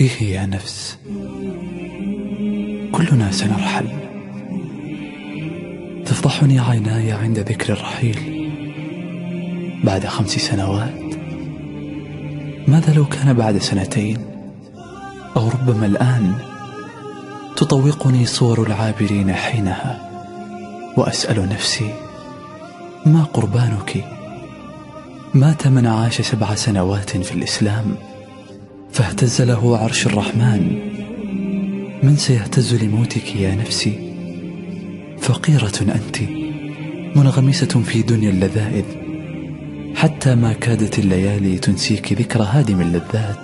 إيه يا نفس؟ كلنا سنرحل. تفضحني عيناي عند ذكر الرحيل. بعد خمس سنوات؟ ماذا لو كان بعد سنتين؟ أو ربما الآن؟ تطوقني صور العابرين حينها. وأسأل نفسي ما قربانك؟ مات من عاش سبع سنوات في الإسلام. فاهتز له عرش الرحمن. من سيهتز لموتك يا نفسي؟ فقيرة أنت منغمسة في دنيا اللذائذ. حتى ما كادت الليالي تنسيك ذكر هادم اللذات.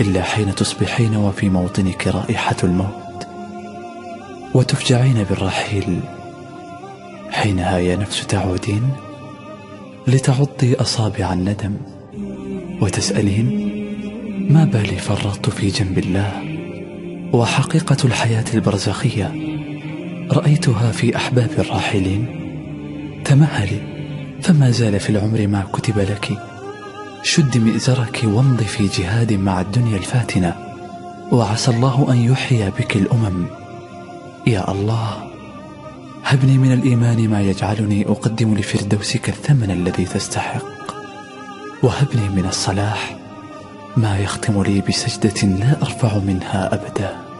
إلا حين تصبحين وفي موطنك رائحة الموت. وتفجعين بالرحيل. حينها يا نفس تعودين لتعضي أصابع الندم. وتسألين ما بالي فرطت في جنب الله. وحقيقة الحياة البرزخية. رأيتها في أحباب الراحلين. تمهلي فما زال في العمر ما كتب لك. شد مئزرك وامضي في جهاد مع الدنيا الفاتنة. وعسى الله أن يحيي بك الأمم. يا الله هبني من الإيمان ما يجعلني أقدم لفردوسك الثمن الذي تستحق. وهبني من الصلاح ما يختم لي بسجدة لا أرفع منها أبدا.